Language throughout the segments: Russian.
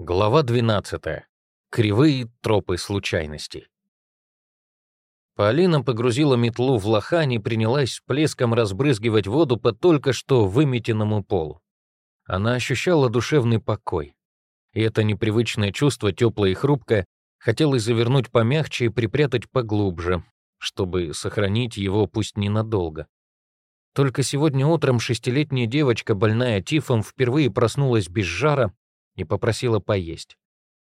Глава 12. Кривые тропы случайностей. Полина погрузила метлу в лохань и принялась плеском разбрызгивать воду по только что выметенному полу. Она ощущала душевный покой. И это непривычное чувство, теплое и хрупкое, хотелось завернуть помягче и припрятать поглубже, чтобы сохранить его пусть ненадолго. Только сегодня утром шестилетняя девочка, больная тифом, впервые проснулась без жара и попросила поесть.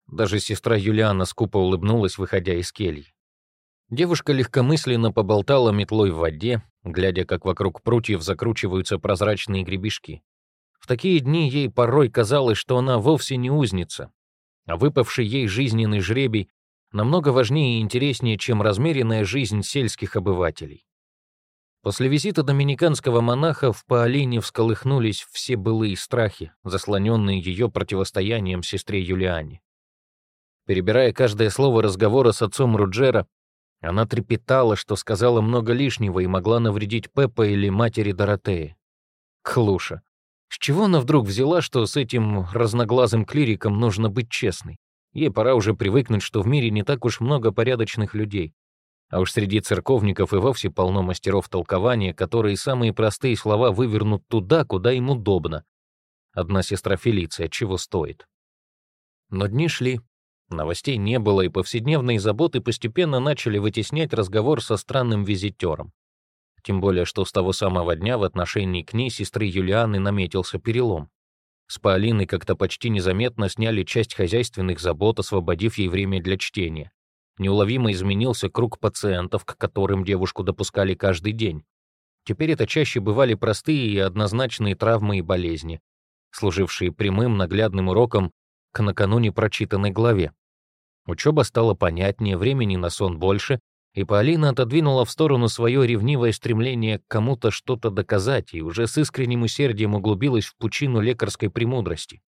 Даже сестра Юлиана скупо улыбнулась, выходя из кельи. Девушка легкомысленно поболтала метлой в воде, глядя, как вокруг прутьев закручиваются прозрачные гребешки. В такие дни ей порой казалось, что она вовсе не узница, а выпавший ей жизненный жребий намного важнее и интереснее, чем размеренная жизнь сельских обывателей. После визита доминиканского монаха в Паолине всколыхнулись все былые страхи, заслоненные ее противостоянием сестре Юлиане. Перебирая каждое слово разговора с отцом Руджера, она трепетала, что сказала много лишнего и могла навредить Пеппа или матери Доротеи. Клуша. С чего она вдруг взяла, что с этим разноглазым клириком нужно быть честной? Ей пора уже привыкнуть, что в мире не так уж много порядочных людей. А уж среди церковников и вовсе полно мастеров толкования, которые самые простые слова вывернут туда, куда им удобно. Одна сестра Фелиция, чего стоит. Но дни шли. Новостей не было, и повседневные заботы постепенно начали вытеснять разговор со странным визитером. Тем более, что с того самого дня в отношении к ней сестры Юлианы наметился перелом. С Полиной как-то почти незаметно сняли часть хозяйственных забот, освободив ей время для чтения. Неуловимо изменился круг пациентов, к которым девушку допускали каждый день. Теперь это чаще бывали простые и однозначные травмы и болезни, служившие прямым наглядным уроком к накануне прочитанной главе. Учеба стала понятнее, времени на сон больше, и Полина отодвинула в сторону свое ревнивое стремление кому-то что-то доказать и уже с искренним усердием углубилась в пучину лекарской премудрости.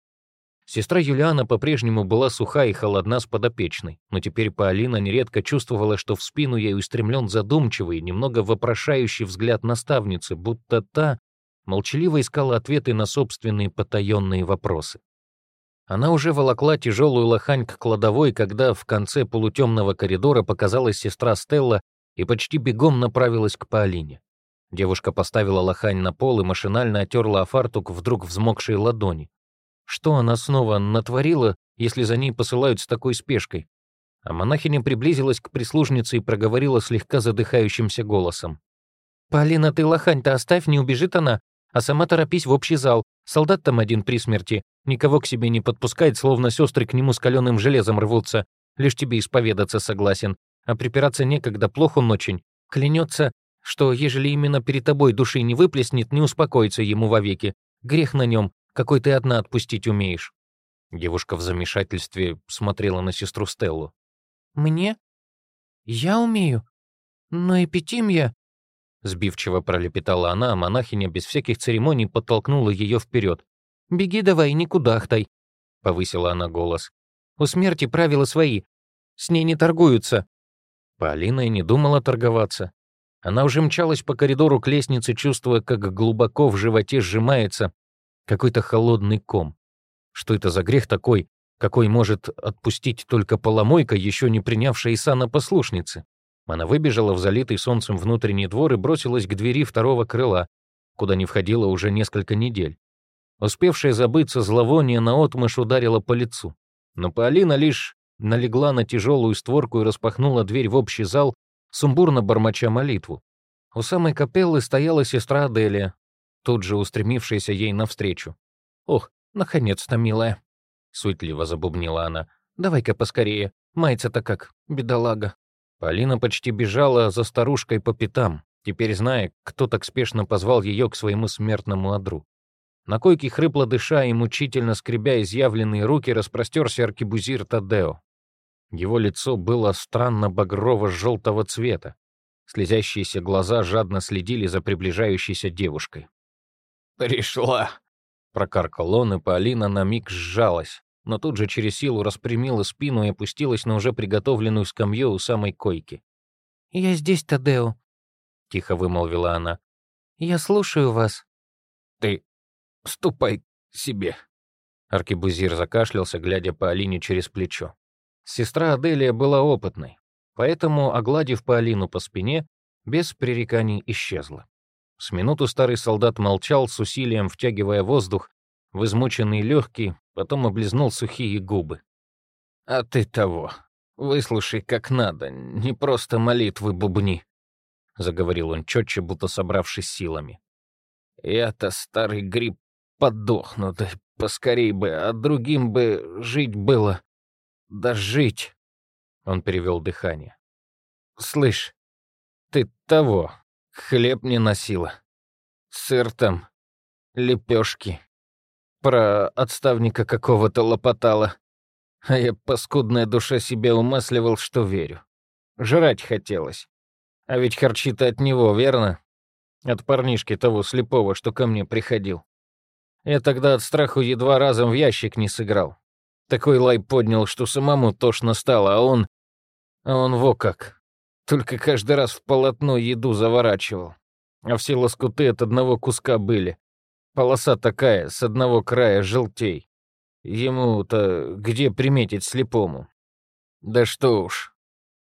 Сестра Юлиана по-прежнему была суха и холодна с подопечной, но теперь Полина нередко чувствовала, что в спину ей устремлен задумчивый, немного вопрошающий взгляд наставницы, будто та молчаливо искала ответы на собственные потаенные вопросы. Она уже волокла тяжелую лохань к кладовой, когда в конце полутемного коридора показалась сестра Стелла и почти бегом направилась к Полине. Девушка поставила лохань на пол и машинально отерла о фартук вдруг взмокшие ладони. Что она снова натворила, если за ней посылают с такой спешкой? А монахиня приблизилась к прислужнице и проговорила слегка задыхающимся голосом. «Полина, ты лохань-то оставь, не убежит она, а сама торопись в общий зал. Солдат там один при смерти, никого к себе не подпускает, словно сестры к нему с каленым железом рвутся. Лишь тебе исповедаться согласен, а припираться некогда, плохо он очень. Клянется, что ежели именно перед тобой души не выплеснет, не успокоится ему вовеки. Грех на нем, какой ты одна отпустить умеешь». Девушка в замешательстве смотрела на сестру Стеллу. «Мне? Я умею. Но эпитимия...» Сбивчиво пролепетала она, а монахиня без всяких церемоний подтолкнула ее вперед. «Беги давай, не кудахтай», — повысила она голос. «У смерти правила свои. С ней не торгуются». Полина и не думала торговаться. Она уже мчалась по коридору к лестнице, чувствуя, как глубоко в животе сжимается какой-то холодный ком. Что это за грех такой, какой может отпустить только поломойка, еще не принявшая Исана послушницы? Она выбежала в залитый солнцем внутренний двор и бросилась к двери второго крыла, куда не входила уже несколько недель. Успевшая забыться зловоние наотмашь ударила по лицу. Но Полина лишь налегла на тяжелую створку и распахнула дверь в общий зал, сумбурно бормоча молитву. У самой капеллы стояла сестра Аделия, тут же устремившаяся ей навстречу. «Ох, наконец-то, милая!» — суетливо забубнила она. «Давай-ка поскорее, мается-то как, бедолага». Полина почти бежала за старушкой по пятам, теперь зная, кто так спешно позвал ее к своему смертному одру. На койке хрипло дыша и мучительно скребя изъявленные руки распростерся аркебузир Тадео. Его лицо было странно багрово-желтого цвета. Слезящиеся глаза жадно следили за приближающейся девушкой. «Пришла!» — прокаркал он, и Полина на миг сжалась, но тут же через силу распрямила спину и опустилась на уже приготовленную скамью у самой койки. «Я здесь, Тадео», — тихо вымолвила она. «Я слушаю вас». «Ты ступай к себе», Аркибузир закашлялся, глядя по Алине через плечо. Сестра Аделия была опытной, поэтому, огладив по Алину по спине, без пререканий исчезла. С минуту старый солдат молчал, с усилием втягивая воздух, в измученные легкие, потом облизнул сухие губы. «А ты того, выслушай как надо, не просто молитвы бубни», — заговорил он четче, будто собравшись силами. «Я-то, старый гриб, подохну, да поскорей бы, а другим бы жить было. Да жить!» Он перевел дыхание. «Слышь, ты того, хлеб не носила. Сыр там, лепешки. Про отставника какого-то лопотала. А я, паскудная душа, себя умасливал, что верю. Жрать хотелось. А ведь харчи-то от него, верно? От парнишки того слепого, что ко мне приходил. Я тогда от страху едва разом в ящик не сыграл. Такой лай поднял, что самому тошно стало, а он... А он во как. Только каждый раз в полотно еду заворачивал. А все лоскуты от одного куска были. Полоса такая, с одного края желтей. Ему-то где приметить слепому? Да что уж.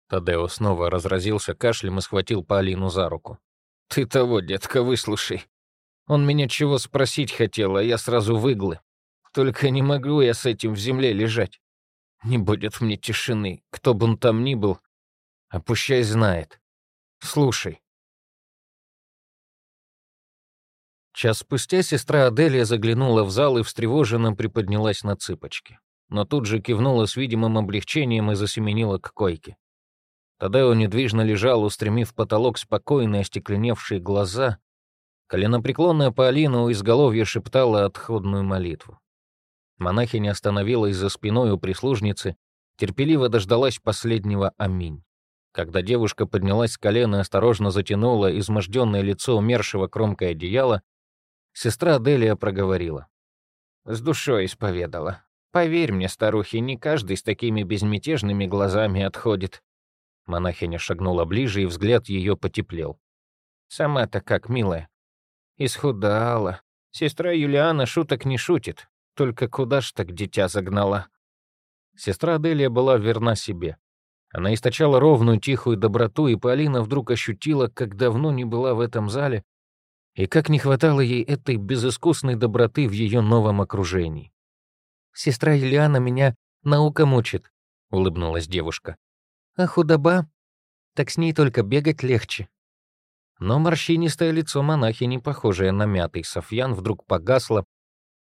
Тадео снова разразился кашлем и схватил Полину за руку. «Ты того, детка, выслушай. Он меня чего спросить хотел, а я сразу выглы. Только не могу я с этим в земле лежать. Не будет мне тишины, кто бы он там ни был. А пущай знает. Слушай». Час спустя сестра Аделия заглянула в зал и встревоженно приподнялась на цыпочки. Но тут же кивнула с видимым облегчением и засеменила к койке. Тадео недвижно лежал, устремив в потолок спокойные остекленевшие глаза. Коленопреклонная Полина у изголовья шептала отходную молитву. Монахиня остановилась за спиной у прислужницы, терпеливо дождалась последнего «Аминь». Когда девушка поднялась с колена и осторожно затянула изможденное лицо умершего кромкой одеяла, сестра Аделия проговорила. «С душой исповедала. Поверь мне, старухи, не каждый с такими безмятежными глазами отходит. Монахиня шагнула ближе, и взгляд ее потеплел. «Сама-то как, милая?» «Исхудала. Сестра Юлиана шуток не шутит. Только куда ж так дитя загнала?» Сестра Аделия была верна себе. Она источала ровную, тихую доброту, и Полина вдруг ощутила, как давно не была в этом зале, и как не хватало ей этой безыскусной доброты в ее новом окружении. «Сестра Юлиана меня наука мучит», — улыбнулась девушка. А худоба? Так с ней только бегать легче. Но морщинистое лицо монахини, похожее на мятый софьян, вдруг погасло,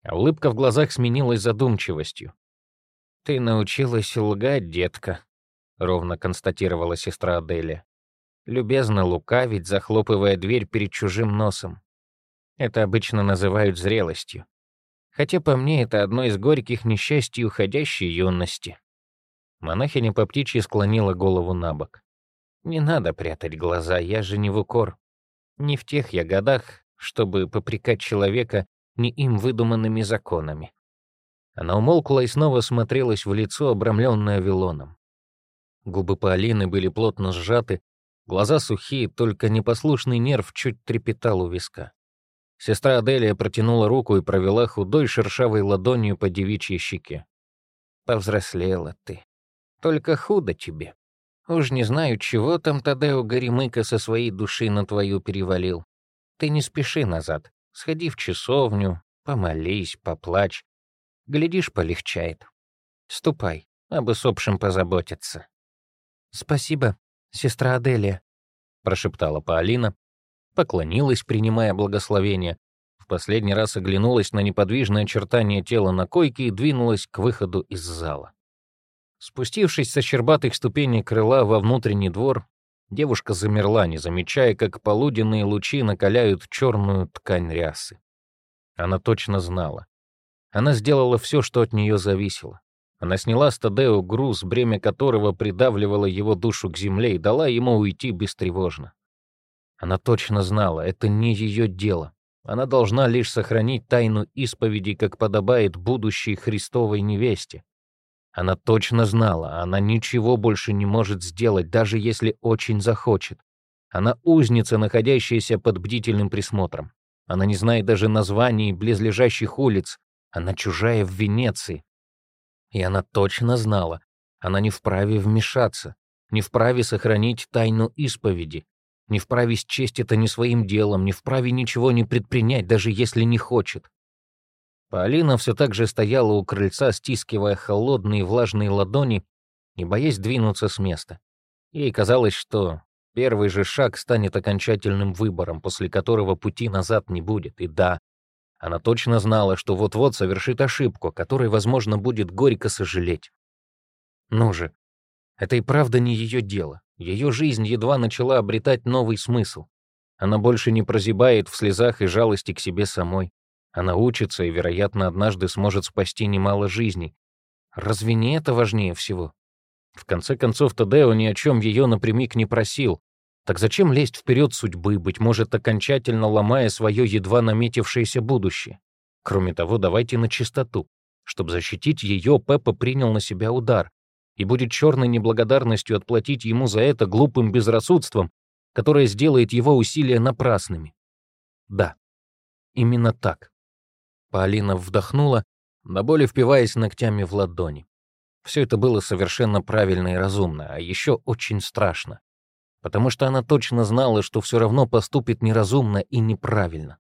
а улыбка в глазах сменилась задумчивостью. «Ты научилась лгать, детка», — ровно констатировала сестра Аделия. «Любезно лукавить, захлопывая дверь перед чужим носом. Это обычно называют зрелостью. Хотя по мне это одно из горьких несчастий уходящей юности. Монахиня по птичьи склонила голову на бок. «Не надо прятать глаза, я же не в укор. Не в тех я годах, чтобы попрекать человека не им выдуманными законами». Она умолкла и снова смотрелась в лицо, обрамленное вилоном. Губы Полины были плотно сжаты, глаза сухие, только непослушный нерв чуть трепетал у виска. Сестра Аделия протянула руку и провела худой шершавой ладонью по девичьей щеке. «Повзрослела ты. Только худо тебе. Уж не знаю, чего там Тадео Горемыка со своей души на твою перевалил. Ты не спеши назад. Сходи в часовню, помолись, поплачь. Глядишь, полегчает. Ступай, об усопшем позаботиться. «Спасибо, сестра Аделия», — прошептала Паолина, поклонилась, принимая благословение, в последний раз оглянулась на неподвижное очертание тела на койке и двинулась к выходу из зала. Спустившись со щербатых ступеней крыла во внутренний двор, девушка замерла, не замечая, как полуденные лучи накаляют черную ткань рясы. Она точно знала. Она сделала все, что от нее зависело. Она сняла с Тадео груз, бремя которого придавливало его душу к земле и дала ему уйти бестревожно. Она точно знала, это не ее дело. Она должна лишь сохранить тайну исповеди, как подобает будущей Христовой невесте. Она точно знала, она ничего больше не может сделать, даже если очень захочет. Она узница, находящаяся под бдительным присмотром. Она не знает даже названий близлежащих улиц. Она чужая в Венеции. И она точно знала, она не вправе вмешаться, не вправе сохранить тайну исповеди, не вправе счесть это не своим делом, не вправе ничего не предпринять, даже если не хочет. Полина все так же стояла у крыльца, стискивая холодные влажные ладони и боясь двинуться с места. Ей казалось, что первый же шаг станет окончательным выбором, после которого пути назад не будет. И да, она точно знала, что вот-вот совершит ошибку, которой, возможно, будет горько сожалеть. Ну же, это и правда не ее дело. Ее жизнь едва начала обретать новый смысл. Она больше не прозябает в слезах и жалости к себе самой. Она учится и, вероятно, однажды сможет спасти немало жизней. Разве не это важнее всего? В конце концов, Тадео ни о чем ее напрямик не просил. Так зачем лезть вперед судьбы, быть может, окончательно ломая свое едва наметившееся будущее? Кроме того, давайте на чистоту. Чтобы защитить ее, Пеппа принял на себя удар и будет черной неблагодарностью отплатить ему за это глупым безрассудством, которое сделает его усилия напрасными. Да, именно так. Полина вдохнула, до боли впиваясь ногтями в ладони. Все это было совершенно правильно и разумно, а еще очень страшно. Потому что она точно знала, что все равно поступит неразумно и неправильно.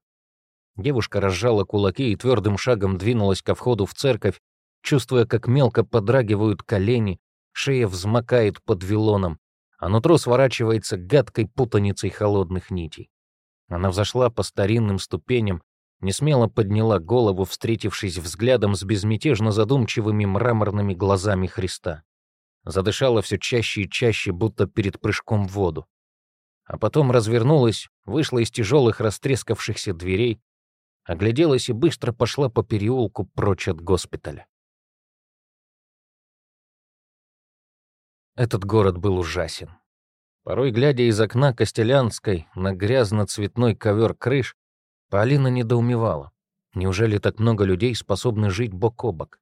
Девушка разжала кулаки и твердым шагом двинулась ко входу в церковь, чувствуя, как мелко подрагивают колени, шея взмокает под вилоном, а нутро сворачивается гадкой путаницей холодных нитей. Она взошла по старинным ступеням, не смело подняла голову, встретившись взглядом с безмятежно задумчивыми мраморными глазами Христа. Задышала все чаще и чаще, будто перед прыжком в воду. А потом развернулась, вышла из тяжелых растрескавшихся дверей, огляделась и быстро пошла по переулку прочь от госпиталя. Этот город был ужасен. Порой, глядя из окна Костелянской на грязно-цветной ковер крыш, Полина недоумевала. Неужели так много людей способны жить бок о бок?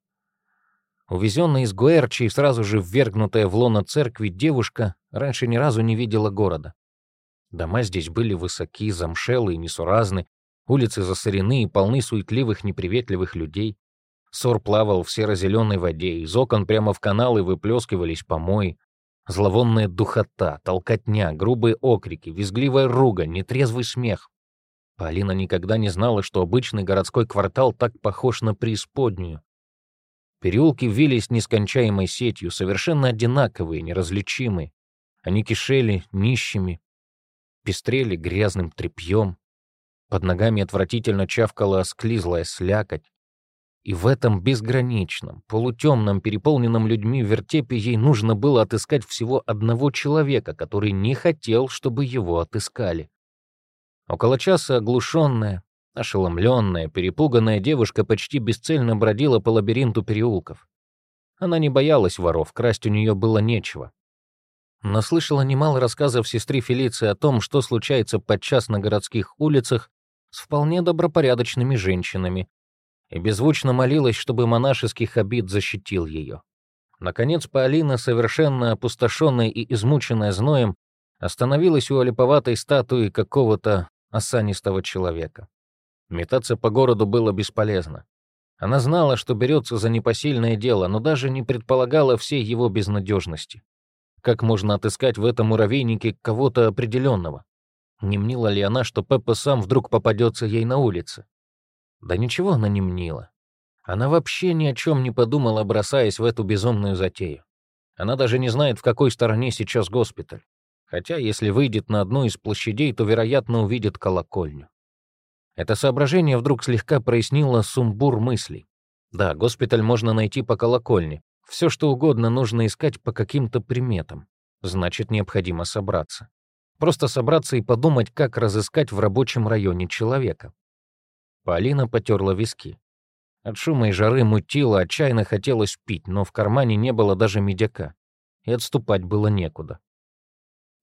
Увезенная из Гуэрчи и сразу же ввергнутая в лоно церкви девушка раньше ни разу не видела города. Дома здесь были высоки, замшелые, несуразны, улицы засорены и полны суетливых, неприветливых людей. Сор плавал в серо-зеленой воде, из окон прямо в каналы выплескивались помои. Зловонная духота, толкотня, грубые окрики, визгливая руга, нетрезвый смех. Полина никогда не знала, что обычный городской квартал так похож на преисподнюю. Переулки вились нескончаемой сетью, совершенно одинаковые, неразличимые. Они кишели нищими, пестрели грязным тряпьем. Под ногами отвратительно чавкала осклизлая слякоть. И в этом безграничном, полутемном, переполненном людьми вертепе ей нужно было отыскать всего одного человека, который не хотел, чтобы его отыскали. Около часа оглушенная, ошеломленная, перепуганная девушка почти бесцельно бродила по лабиринту переулков. Она не боялась воров, красть у нее было нечего. Но слышала немало рассказов сестры Фелиции о том, что случается подчас на городских улицах с вполне добропорядочными женщинами, и беззвучно молилась, чтобы монашеских обид защитил ее. Наконец Паолина, совершенно опустошенная и измученная зноем, остановилась у олиповатой статуи какого-то осанистого человека. Метаться по городу было бесполезно. Она знала, что берется за непосильное дело, но даже не предполагала всей его безнадежности. Как можно отыскать в этом муравейнике кого-то определенного? Не мнила ли она, что Пеппа сам вдруг попадется ей на улице? Да ничего она не мнила. Она вообще ни о чем не подумала, бросаясь в эту безумную затею. Она даже не знает, в какой стороне сейчас госпиталь. Хотя, если выйдет на одну из площадей, то, вероятно, увидит колокольню. Это соображение вдруг слегка прояснило сумбур мыслей. Да, госпиталь можно найти по колокольне. Все, что угодно, нужно искать по каким-то приметам. Значит, необходимо собраться. Просто собраться и подумать, как разыскать в рабочем районе человека. Полина потерла виски. От шума и жары мутило, отчаянно хотелось пить, но в кармане не было даже медяка. И отступать было некуда.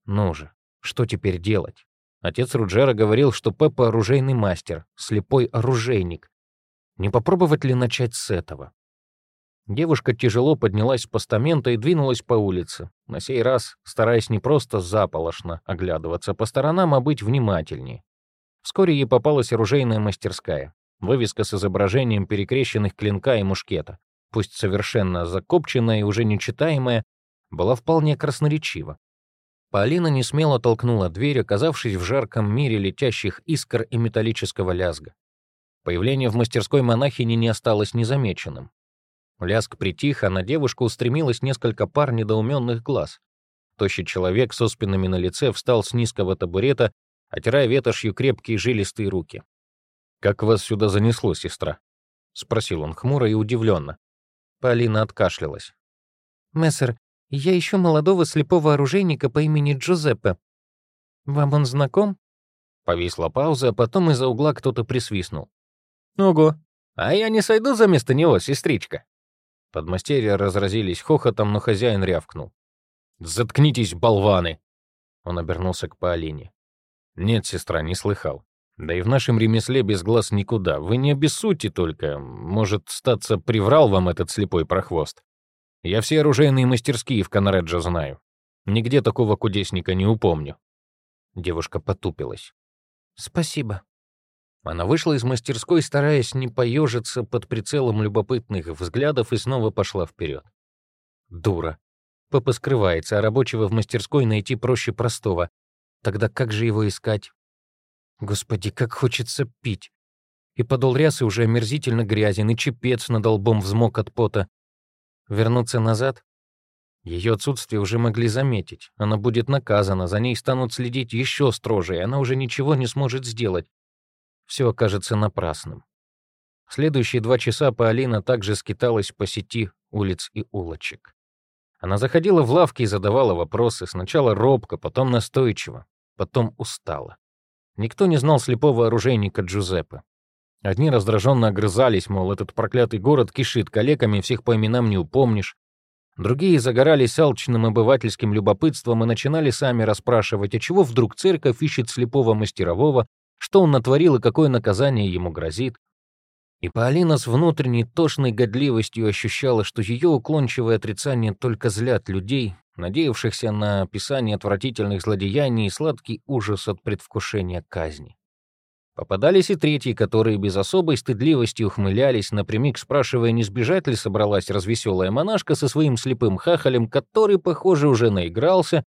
Ну же, что теперь делать? Отец Руджера говорил, что Пеппа — оружейный мастер, слепой оружейник. Не попробовать ли начать с этого? Девушка тяжело поднялась с постамента и двинулась по улице, на сей раз стараясь не просто заполошно оглядываться по сторонам, а быть внимательнее. Вскоре ей попалась оружейная мастерская. Вывеска с изображением перекрещенных клинка и мушкета, пусть совершенно закопченная и уже нечитаемая, была вполне красноречива. Полина не смело толкнула дверь, оказавшись в жарком мире летящих искр и металлического лязга. Появление в мастерской монахини не осталось незамеченным. Лязг притих, а на девушку устремилось несколько пар недоуменных глаз. Тощий человек со спинами на лице встал с низкого табурета, отирая ветошью крепкие жилистые руки. «Как вас сюда занесло, сестра?» — спросил он хмуро и удивленно. Полина откашлялась. «Мессер, я ищу молодого слепого оружейника по имени Джузеппе. Вам он знаком?» Повисла пауза, а потом из-за угла кто-то присвистнул. «Ого, а я не сойду за место него, сестричка?» Подмастерья разразились хохотом, но хозяин рявкнул. «Заткнитесь, болваны!» Он обернулся к Полине. «Нет, сестра, не слыхал. Да и в нашем ремесле без глаз никуда. Вы не обессудьте только. Может, статься приврал вам этот слепой прохвост. Я все оружейные мастерские в Конреджо знаю. Нигде такого кудесника не упомню». Девушка потупилась. «Спасибо». Она вышла из мастерской, стараясь не поежиться под прицелом любопытных взглядов, и снова пошла вперед. Дура. Папа скрывается, а рабочего в мастерской найти проще простого. Тогда как же его искать? Господи, как хочется пить. И подол рясы уже омерзительно грязен, и чепец над лбом взмок от пота. Вернуться назад? Ее отсутствие уже могли заметить. Она будет наказана, за ней станут следить еще строже, и она уже ничего не сможет сделать. Все окажется напрасным. следующие два часа Паолина также скиталась по сети улиц и улочек. Она заходила в лавки и задавала вопросы, сначала робко, потом настойчиво, потом устала. Никто не знал слепого оружейника Джузеппе. Одни раздраженно огрызались, мол, этот проклятый город кишит калеками, всех по именам не упомнишь. Другие загорались алчным обывательским любопытством и начинали сами расспрашивать, а чего вдруг церковь ищет слепого мастерового, что он натворил и какое наказание ему грозит. И Паолина с внутренней тошной годливостью ощущала, что ее уклончивое отрицание только злят людей, надеявшихся на описание отвратительных злодеяний и сладкий ужас от предвкушения казни. Попадались и третьи, которые без особой стыдливости ухмылялись, напрямик спрашивая, не сбежать ли собралась развеселая монашка со своим слепым хахалем, который, похоже, уже наигрался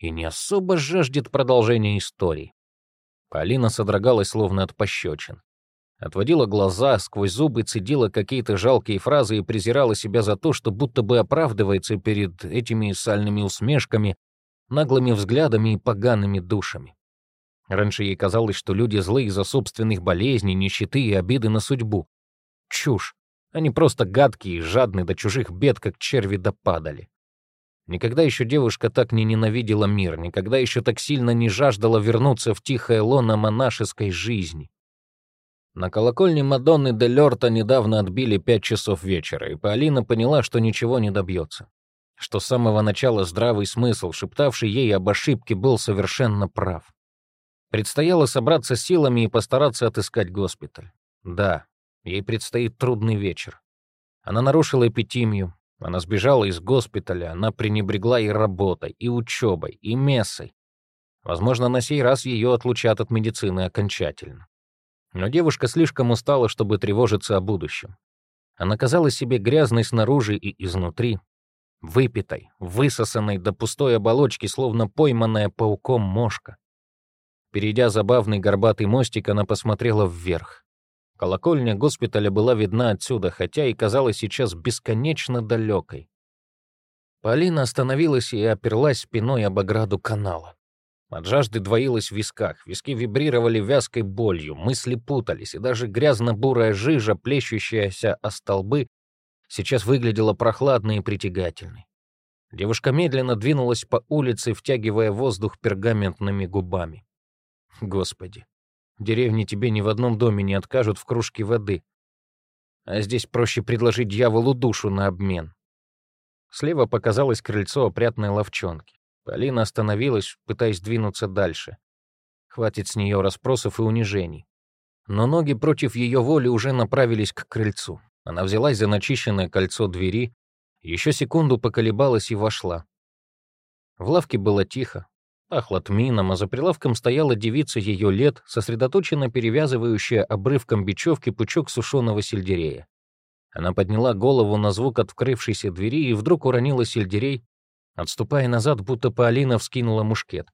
и не особо жаждет продолжения истории. Полина содрогалась словно от пощечин. Отводила глаза, сквозь зубы цедила какие-то жалкие фразы и презирала себя за то, что будто бы оправдывается перед этими сальными усмешками, наглыми взглядами и погаными душами. Раньше ей казалось, что люди злые из-за собственных болезней, нищеты и обиды на судьбу. Чушь. Они просто гадкие и жадные до чужих бед, как черви допадали. Никогда еще девушка так не ненавидела мир, никогда еще так сильно не жаждала вернуться в тихое лоно монашеской жизни. На колокольне Мадонны де Лёрта недавно отбили пять часов вечера, и Полина поняла, что ничего не добьется. Что с самого начала здравый смысл, шептавший ей об ошибке, был совершенно прав. Предстояло собраться силами и постараться отыскать госпиталь. Да, ей предстоит трудный вечер. Она нарушила эпитимию, она сбежала из госпиталя, она пренебрегла и работой, и учебой, и мессой. Возможно, на сей раз ее отлучат от медицины окончательно. Но девушка слишком устала, чтобы тревожиться о будущем. Она казалась себе грязной снаружи и изнутри, выпитой, высосанной до пустой оболочки, словно пойманная пауком мошка. Перейдя забавный горбатый мостик, она посмотрела вверх. Колокольня госпиталя была видна отсюда, хотя и казалась сейчас бесконечно далекой. Полина остановилась и оперлась спиной об ограду канала. От жажды двоилась в висках, виски вибрировали вязкой болью, мысли путались, и даже грязно-бурая жижа, плещущаяся о столбы, сейчас выглядела прохладной и притягательной. Девушка медленно двинулась по улице, втягивая воздух пергаментными губами. Господи, деревне тебе ни в одном доме не откажут в кружке воды. А здесь проще предложить дьяволу душу на обмен. Слева показалось крыльцо опрятной ловчонки. Полина остановилась, пытаясь двинуться дальше. Хватит с нее расспросов и унижений. Но ноги против ее воли уже направились к крыльцу. Она взялась за начищенное кольцо двери, еще секунду поколебалась и вошла. В лавке было тихо. Пахло тмином, а за прилавком стояла девица ее лет, сосредоточенно перевязывающая обрывком бечевки пучок сушеного сельдерея. Она подняла голову на звук открывшейся двери и вдруг уронила сельдерей, отступая назад, будто Полина вскинула мушкет.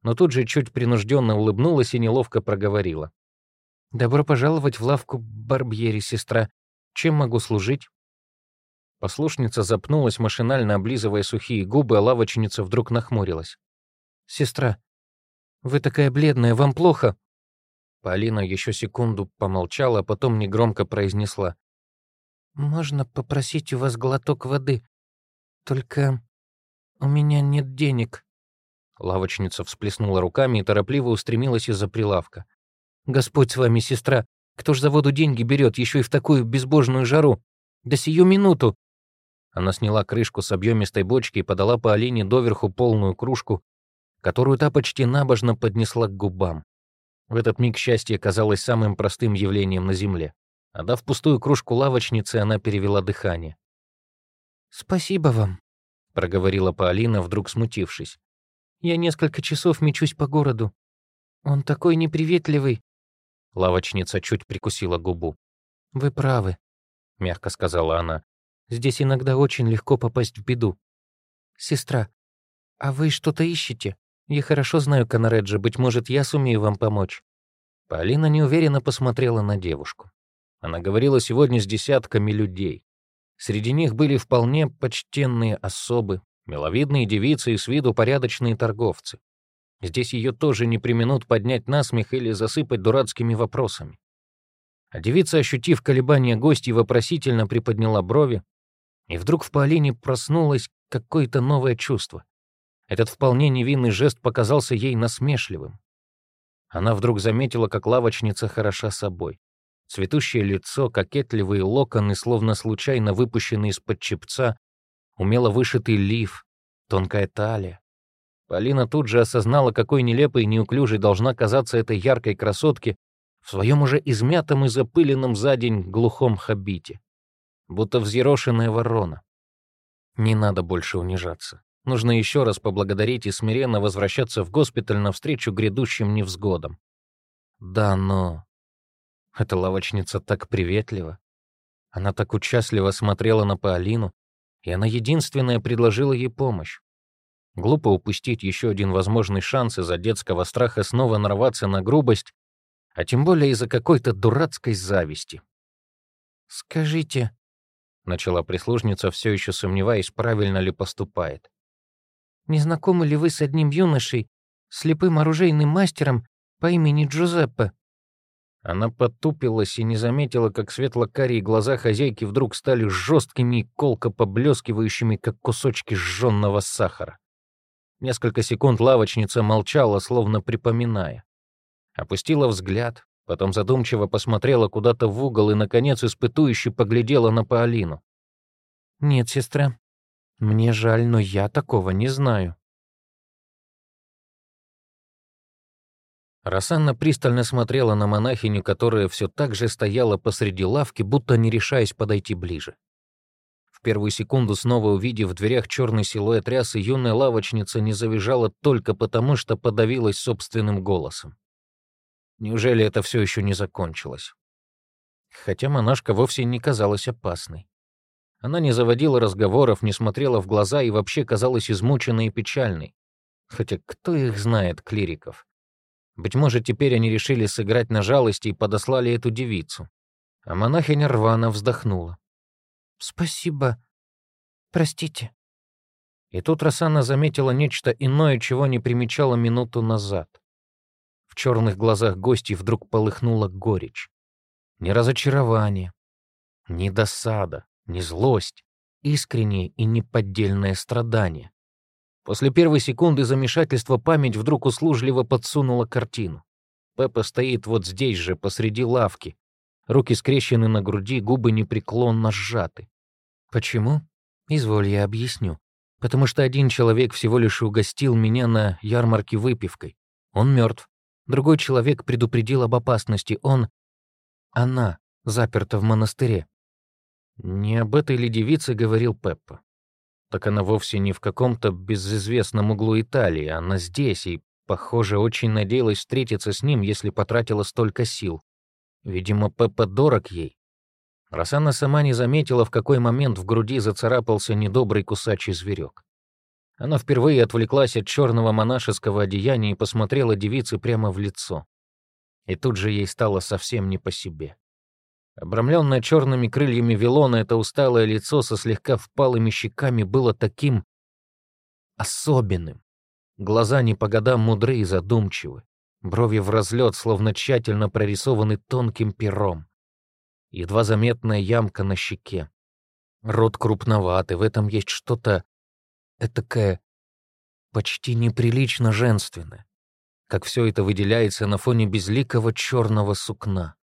Но тут же чуть принужденно улыбнулась и неловко проговорила. «Добро пожаловать в лавку Барбьери, сестра. Чем могу служить?» Послушница запнулась, машинально облизывая сухие губы, а лавочница вдруг нахмурилась. «Сестра, вы такая бледная, вам плохо?» Полина еще секунду помолчала, а потом негромко произнесла. «Можно попросить у вас глоток воды? Только у меня нет денег». Лавочница всплеснула руками и торопливо устремилась из-за прилавка. «Господь с вами, сестра! Кто ж за воду деньги берет, еще и в такую безбожную жару? Да сию минуту!» Она сняла крышку с объемистой бочки и подала по Алине доверху полную кружку, которую та почти набожно поднесла к губам. В этот миг счастье казалось самым простым явлением на земле. Отдав пустую кружку лавочницы, она перевела дыхание. «Спасибо вам», — проговорила Паолина, вдруг смутившись. «Я несколько часов мечусь по городу. Он такой неприветливый». Лавочница чуть прикусила губу. «Вы правы», — мягко сказала она. «Здесь иногда очень легко попасть в беду. Сестра, а вы что-то ищете? Я хорошо знаю Канареджа, быть может, я сумею вам помочь». Полина неуверенно посмотрела на девушку. Она говорила сегодня с десятками людей. Среди них были вполне почтенные особы, миловидные девицы и с виду порядочные торговцы. Здесь ее тоже не применут поднять насмех или засыпать дурацкими вопросами. А девица, ощутив колебания гостей, вопросительно приподняла брови, и вдруг в Полине проснулось какое-то новое чувство. Этот вполне невинный жест показался ей насмешливым. Она вдруг заметила, как лавочница хороша собой. Цветущее лицо, кокетливые локоны, словно случайно выпущенные из-под чепца, умело вышитый лиф, тонкая талия. Полина тут же осознала, какой нелепой и неуклюжей должна казаться этой яркой красотке в своем уже измятом и запыленном за день глухом хабите. Будто взъерошенная ворона. Не надо больше унижаться. Нужно еще раз поблагодарить и смиренно возвращаться в госпиталь навстречу грядущим невзгодам. Да, но эта лавочница так приветлива. Она так участливо смотрела на Паолину, и она единственная предложила ей помощь. Глупо упустить еще один возможный шанс из-за детского страха снова нарваться на грубость, а тем более из-за какой-то дурацкой зависти. «Скажите», — начала прислужница, все еще сомневаясь, правильно ли поступает, «не знакомы ли вы с одним юношей, слепым оружейным мастером по имени Джузеппе?» Она потупилась и не заметила, как светло-карие глаза хозяйки вдруг стали жесткими и колко поблескивающими, как кусочки сжженного сахара. Несколько секунд лавочница молчала, словно припоминая. Опустила взгляд, потом задумчиво посмотрела куда-то в угол и, наконец, испытующе поглядела на Паолину. «Нет, сестра, мне жаль, но я такого не знаю». Рассанна пристально смотрела на монахиню, которая все так же стояла посреди лавки, будто не решаясь подойти ближе. В первую секунду, снова увидев в дверях черный силуэт рясы, юная лавочница не завизжала только потому, что подавилась собственным голосом. Неужели это все еще не закончилось? Хотя монашка вовсе не казалась опасной. Она не заводила разговоров, не смотрела в глаза и вообще казалась измученной и печальной. Хотя кто их знает, клириков? Быть может, теперь они решили сыграть на жалости и подослали эту девицу. А монахиня рвано вздохнула. «Спасибо. Простите». И тут Рассана заметила нечто иное, чего не примечала минуту назад. В черных глазах гостей вдруг полыхнула горечь. Не разочарование, не досада, не злость, искреннее и неподдельное страдание. После первой секунды замешательства память вдруг услужливо подсунула картину. Пеппа стоит вот здесь же, посреди лавки. Руки скрещены на груди, губы непреклонно сжаты. Почему? Изволь, я объясню. Потому что один человек всего лишь угостил меня на ярмарке выпивкой. Он мертв. Другой человек предупредил об опасности. Он... Она заперта в монастыре. Не об этой ли девице говорил Пеппа? так она вовсе не в каком-то безызвестном углу Италии, она здесь, и, похоже, очень надеялась встретиться с ним, если потратила столько сил. Видимо, Пеппа дорог ей. Росана сама не заметила, в какой момент в груди зацарапался недобрый кусачий зверек. Она впервые отвлеклась от черного монашеского одеяния и посмотрела девице прямо в лицо. И тут же ей стало совсем не по себе. Обрамленное черными крыльями Вилона, это усталое лицо со слегка впалыми щеками было таким особенным. Глаза не по годам мудры и задумчивы. Брови в разлет, словно тщательно прорисованы тонким пером. Едва заметная ямка на щеке. Рот крупноватый, в этом есть что-то этакое почти неприлично женственное. Как все это выделяется на фоне безликого черного сукна.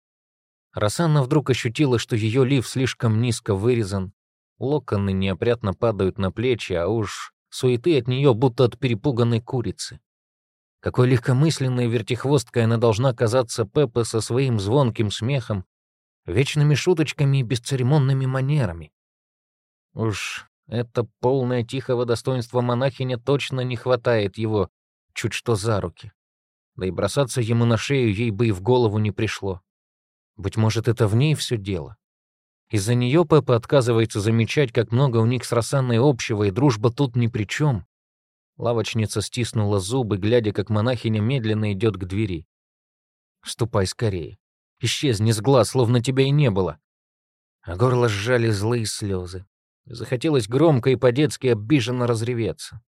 Рассанна вдруг ощутила, что ее лиф слишком низко вырезан, локоны неопрятно падают на плечи, а уж суеты от нее будто от перепуганной курицы. Какой легкомысленной вертихвосткой она должна казаться Пеппа со своим звонким смехом, вечными шуточками и бесцеремонными манерами. Уж это полное тихого достоинства монахиня точно не хватает его чуть что за руки. Да и бросаться ему на шею ей бы и в голову не пришло. Быть может, это в ней все дело. Из-за нее Пеппа отказывается замечать, как много у них с Рассанной общего, и дружба тут ни при чем. Лавочница стиснула зубы, глядя, как монахиня медленно идет к двери. «Ступай скорее. Исчезни с глаз, словно тебя и не было». А горло сжали злые слезы. Захотелось громко и по-детски обиженно разреветься.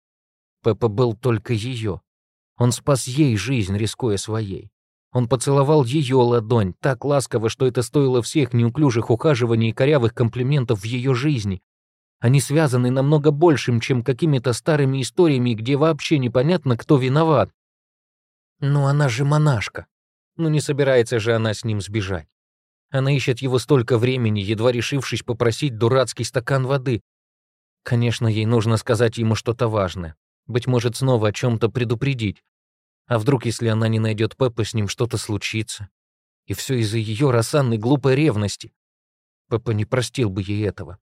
Пеппа был только ее. Он спас ей жизнь, рискуя своей. Он поцеловал ее ладонь так ласково, что это стоило всех неуклюжих ухаживаний и корявых комплиментов в ее жизни. Они связаны намного большим, чем какими-то старыми историями, где вообще непонятно, кто виноват. Но она же монашка. Ну не собирается же она с ним сбежать. Она ищет его столько времени, едва решившись попросить дурацкий стакан воды. Конечно, ей нужно сказать ему что-то важное. Быть может, снова о чем-то предупредить. А вдруг, если она не найдет Пеппа, с ним что-то случится? И все из-за ее рассанной глупой ревности. Пеппа не простил бы ей этого.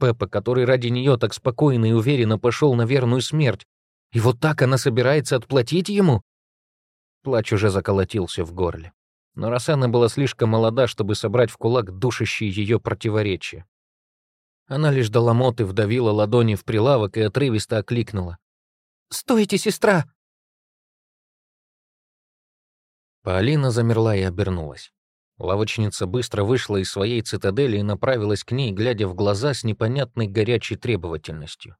Пеппа, который ради нее так спокойно и уверенно пошел на верную смерть. И вот так она собирается отплатить ему? Плач уже заколотился в горле. Но Рассана была слишком молода, чтобы собрать в кулак душащие ее противоречия. Она лишь до ломоты вдавила ладони в прилавок и отрывисто окликнула. «Стойте, сестра!» Полина замерла и обернулась. Лавочница быстро вышла из своей цитадели и направилась к ней, глядя в глаза с непонятной горячей требовательностью.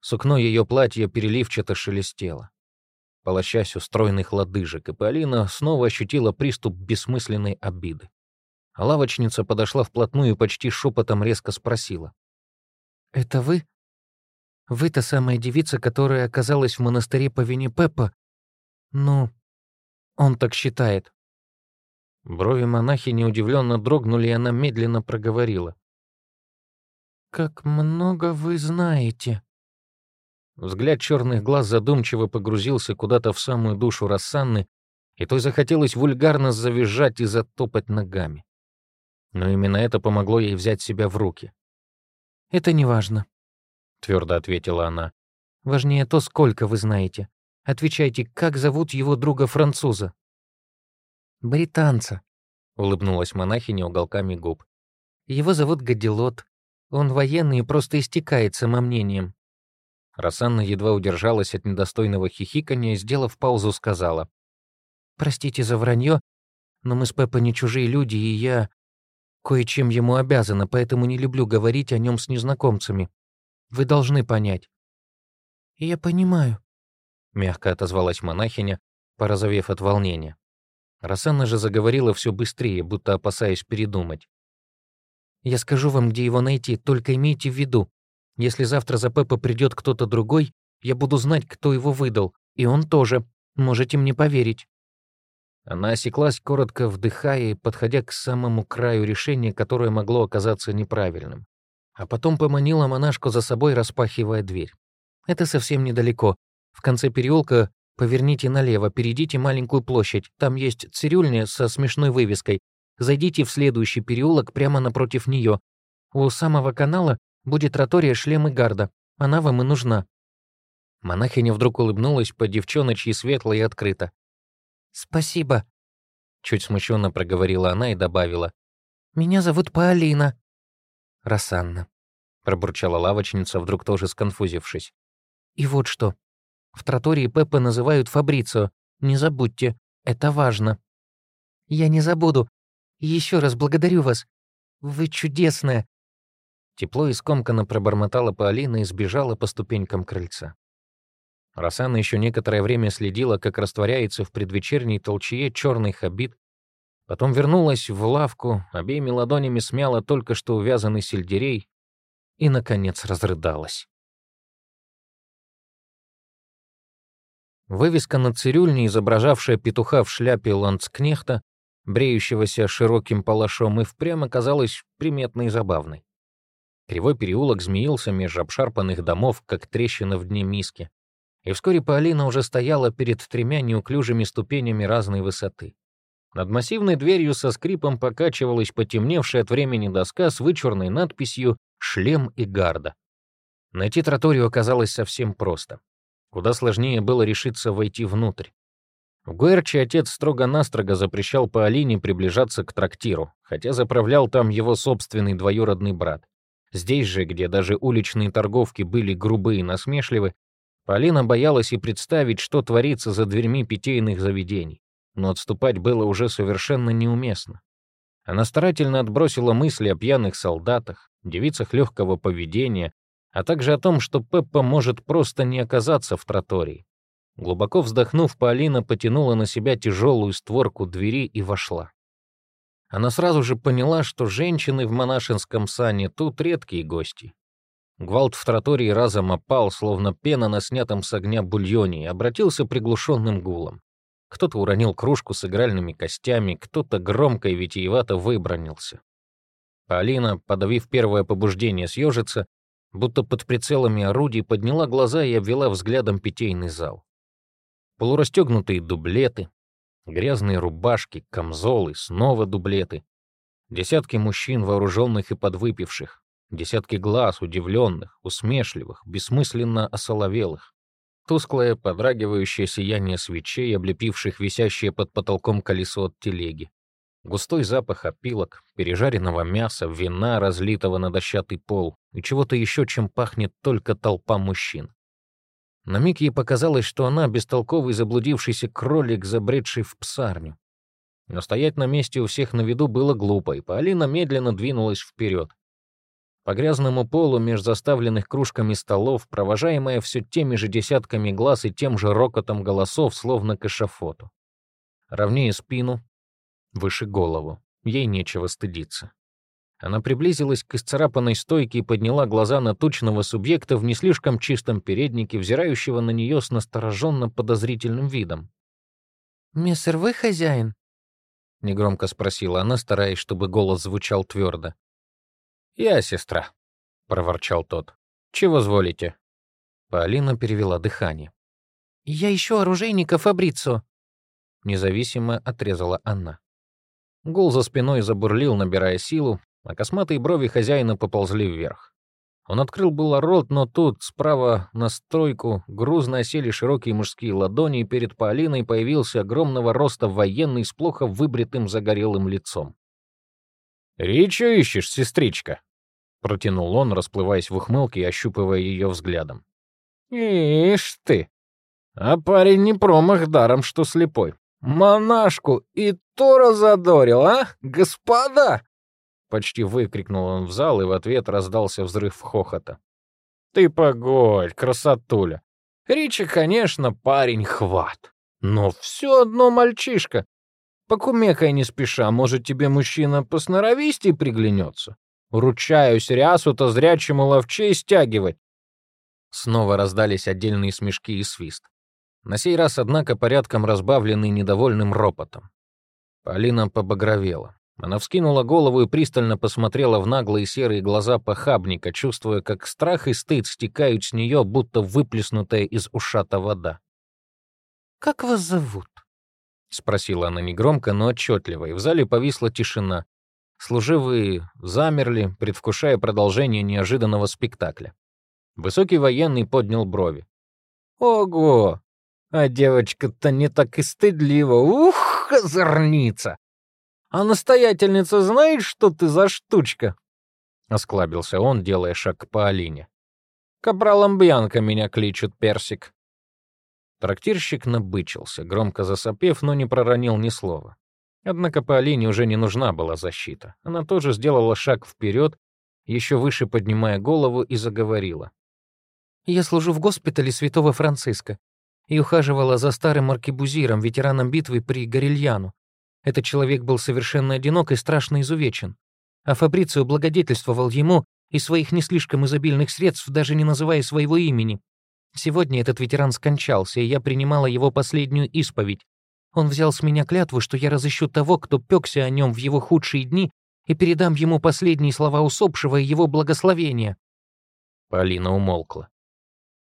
Сукно ее платья переливчато шелестело, полощась у стройных лодыжек, и Полина снова ощутила приступ бессмысленной обиды. Лавочница подошла вплотную и почти шепотом резко спросила. «Это вы? Вы та самая девица, которая оказалась в монастыре по вине Пеппа? Ну, он так считает». Брови монахи неудивленно дрогнули, и она медленно проговорила. «Как много вы знаете!» Взгляд черных глаз задумчиво погрузился куда-то в самую душу Рассанны, и той захотелось вульгарно завизжать и затопать ногами. Но именно это помогло ей взять себя в руки. «Это не важно», — твердо ответила она. «Важнее то, сколько вы знаете. Отвечайте, как зовут его друга-француза?» «Британца», — улыбнулась монахиня уголками губ. «Его зовут Гадилот. Он военный и просто истекает самомнением». Рассанна едва удержалась от недостойного хихикания и, сделав паузу, сказала. «Простите за вранье, но мы с Пеппой не чужие люди, и я кое-чем ему обязана, поэтому не люблю говорить о нем с незнакомцами. Вы должны понять». «Я понимаю», мягко отозвалась монахиня, порозовев от волнения. Рассанна же заговорила все быстрее, будто опасаясь передумать. «Я скажу вам, где его найти, только имейте в виду, если завтра за Пеппа придет кто-то другой, я буду знать, кто его выдал, и он тоже. Можете мне поверить». Она осеклась, коротко вдыхая и подходя к самому краю решения, которое могло оказаться неправильным. А потом поманила монашку за собой, распахивая дверь. «Это совсем недалеко. В конце переулка поверните налево, перейдите маленькую площадь. Там есть цирюльня со смешной вывеской. Зайдите в следующий переулок прямо напротив нее. У самого канала будет тротория шлемы гарда. Она вам и нужна». Монахиня вдруг улыбнулась по девчоночьи светло и открыто. «Спасибо», — чуть смущенно проговорила она и добавила. «Меня зовут Паолина». «Рассанна», — пробурчала лавочница, вдруг тоже сконфузившись. «И вот что. В тротории Пеппа называют Фабрицио. Не забудьте, это важно». «Я не забуду. Еще раз благодарю вас. Вы чудесная». Тепло и скомканно пробормотала Паолина и сбежала по ступенькам крыльца. Рассана еще некоторое время следила, как растворяется в предвечерней толчье черный хабит, потом вернулась в лавку, обеими ладонями смяла только что увязанный сельдерей и, наконец, разрыдалась. Вывеска на цирюльне, изображавшая петуха в шляпе ландскнехта, бреющегося широким палашом, и впрямь оказалась приметной и забавной. Кривой переулок змеился меж обшарпанных домов, как трещина в дне миски. И вскоре Полина уже стояла перед тремя неуклюжими ступенями разной высоты. Над массивной дверью со скрипом покачивалась потемневшая от времени доска с вычурной надписью «Шлем и гарда». Найти троторию оказалось совсем просто. Куда сложнее было решиться войти внутрь. В Гуэрче отец строго-настрого запрещал по Алине приближаться к трактиру, хотя заправлял там его собственный двоюродный брат. Здесь же, где даже уличные торговки были грубые и насмешливы, Полина боялась и представить, что творится за дверьми питейных заведений, но отступать было уже совершенно неуместно. Она старательно отбросила мысли о пьяных солдатах, девицах легкого поведения, а также о том, что Пеппа может просто не оказаться в тротории. Глубоко вздохнув, Полина потянула на себя тяжелую створку двери и вошла. Она сразу же поняла, что женщины в монашеском сане тут редкие гости. Гвалт в тротории разом опал, словно пена на снятом с огня бульоне, и обратился приглушенным гулом. Кто-то уронил кружку с игральными костями, кто-то громко и витиевато выбронился. Полина, подавив первое побуждение съежиться, будто под прицелами орудий, подняла глаза и обвела взглядом питейный зал. Полурастегнутые дублеты, грязные рубашки, камзолы, снова дублеты. Десятки мужчин, вооруженных и подвыпивших. Десятки глаз, удивленных, усмешливых, бессмысленно осоловелых. Тусклое, подрагивающее сияние свечей, облепивших висящее под потолком колесо от телеги. Густой запах опилок, пережаренного мяса, вина, разлитого на дощатый пол, и чего-то еще, чем пахнет только толпа мужчин. На миг ей показалось, что она бестолковый заблудившийся кролик, забредший в псарню. Но стоять на месте у всех на виду было глупо, и Полина медленно двинулась вперед. По грязному полу меж заставленных кружками столов, провожаемая все теми же десятками глаз и тем же рокотом голосов, словно к эшафоту. Ровнее спину, выше голову. Ей нечего стыдиться. Она приблизилась к исцарапанной стойке и подняла глаза на тучного субъекта в не слишком чистом переднике, взирающего на нее с настороженно подозрительным видом. «Мессер, вы хозяин?» — негромко спросила она, стараясь, чтобы голос звучал твердо. «Я сестра», — проворчал тот. «Чего зволите?» Полина перевела дыхание. «Я ищу оружейника Фабрицо», — независимо отрезала она. Гул за спиной забурлил, набирая силу, а косматые брови хозяина поползли вверх. Он открыл было рот, но тут, справа на стройку, грузно осели широкие мужские ладони, и перед Полиной появился огромного роста военный с плохо выбритым загорелым лицом. «Ричу ищешь, сестричка?» — протянул он, расплываясь в ухмылке и ощупывая ее взглядом. «Ишь ты! А парень не промах даром, что слепой. Монашку и то разодорил, а, господа?» Почти выкрикнул он в зал, и в ответ раздался взрыв хохота. «Ты погодь, красотуля! Ричи, конечно, парень хват, но все одно мальчишка. Покумекай не спеша, может, тебе мужчина посноровистей приглянется. Ручаюсь, рясу-то зрячему ловчей стягивать. Снова раздались отдельные смешки и свист. На сей раз, однако, порядком разбавленный недовольным ропотом. Полина побагровела. Она вскинула голову и пристально посмотрела в наглые серые глаза похабника, чувствуя, как страх и стыд стекают с нее, будто выплеснутая из ушата вода. «Как вас зовут?» — спросила она негромко, но отчетливо, и в зале повисла тишина. Служивые замерли, предвкушая продолжение неожиданного спектакля. Высокий военный поднял брови. «Ого! А девочка-то не так и стыдлива. Ух, озорница! А настоятельница знает, что ты за штучка?» Осклабился он, делая шаг по Алине. «Капралом Бьянка меня кличут, Персик». Трактирщик набычился, громко засопев, но не проронил ни слова. Однако по Алине уже не нужна была защита. Она тоже сделала шаг вперед, еще выше поднимая голову, и заговорила. «Я служу в госпитале святого Франциска и ухаживала за старым аркебузиром, ветераном битвы при Горильяну. Этот человек был совершенно одинок и страшно изувечен. А Фабрицио благодетельствовал ему из своих не слишком изобильных средств, даже не называя своего имени. Сегодня этот ветеран скончался, и я принимала его последнюю исповедь. Он взял с меня клятву, что я разыщу того, кто пёкся о нем в его худшие дни, и передам ему последние слова усопшего и его благословения». Полина умолкла.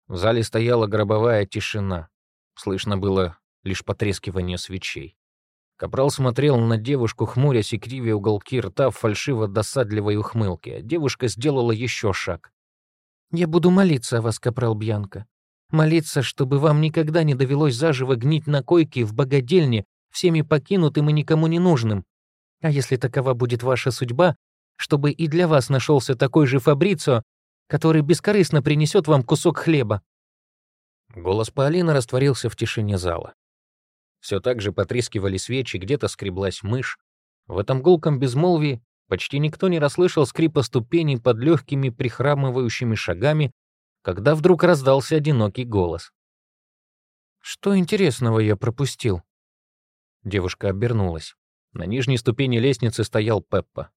В зале стояла гробовая тишина. Слышно было лишь потрескивание свечей. Капрал смотрел на девушку, хмурясь и кривя уголки рта в фальшиво-досадливой ухмылке. Девушка сделала еще шаг. «Я буду молиться о вас, Капрал Бьянка. Молиться, чтобы вам никогда не довелось заживо гнить на койке в богадельне, всеми покинутым и никому не нужным. А если такова будет ваша судьба, чтобы и для вас нашелся такой же Фабрицио, который бескорыстно принесет вам кусок хлеба». Голос Паолина растворился в тишине зала. Все так же потрескивали свечи, где-то скреблась мышь. В этом гулком безмолвии почти никто не расслышал скрипа ступеней под легкими прихрамывающими шагами, когда вдруг раздался одинокий голос. «Что интересного я пропустил?» Девушка обернулась. На нижней ступени лестницы стоял Пеппа.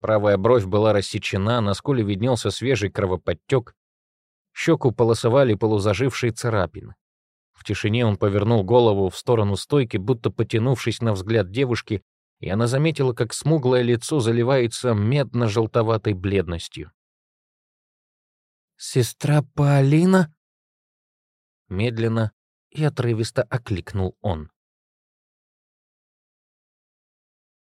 Правая бровь была рассечена, на скуле виднелся свежий кровоподтек, Щеку полосовали полузажившие царапины. В тишине он повернул голову в сторону стойки, будто потянувшись на взгляд девушки, и она заметила, как смуглое лицо заливается медно-желтоватой бледностью. «Сестра Полина?» Медленно и отрывисто окликнул он.